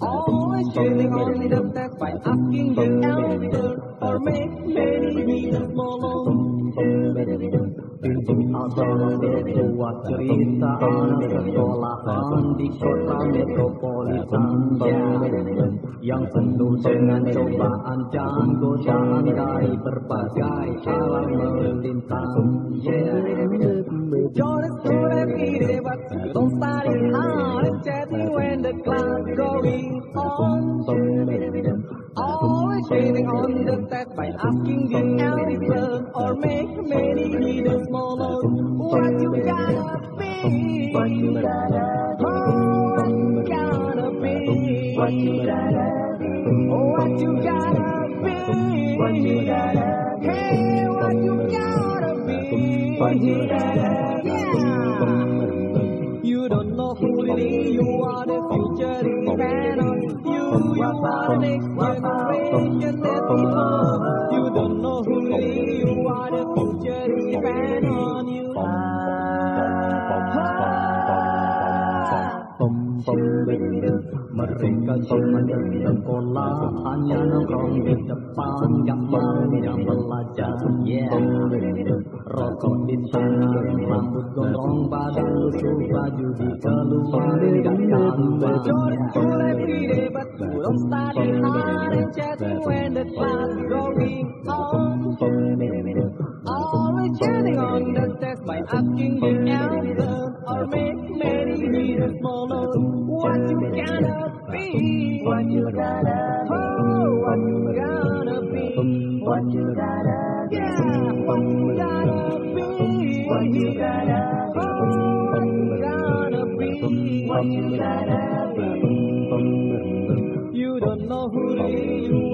Always feeling only the best by asking you out or make me Atau tua cerita anak sekolahan di kota metropolitan Yang penuh dengan cobaan dan godaan dari berbagai alam melintang Jonas sudah kiri waktu Tonsari harus jadi when the class going on Always on the deck by asking the answer or make many more long. What you gotta be? What you gotta be? What you gotta be? What you gotta be? What you gotta be? What you gotta be? Hey, what you gotta be? What you gotta be? You don't know who really you are, You don't know who you. are, the future depend pom pom ve ma re ka pom ma ne da ko la anya na ko ni da pa ya ma ya ma la cha yeah ro ko min ta rambut gondrong pada lusu baju di keluar dan kan bejor sore pide bat kulong tadi hari chat when the class going home Always chatting on the steps by asking the answer or make me more long. What you gonna be? What you gotta oh, what you gonna be? What you gotta yeah? What you gotta be? What you gotta oh, what you gotta be? What you gotta be? You don't know who you are,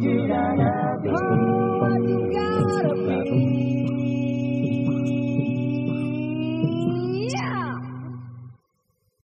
did I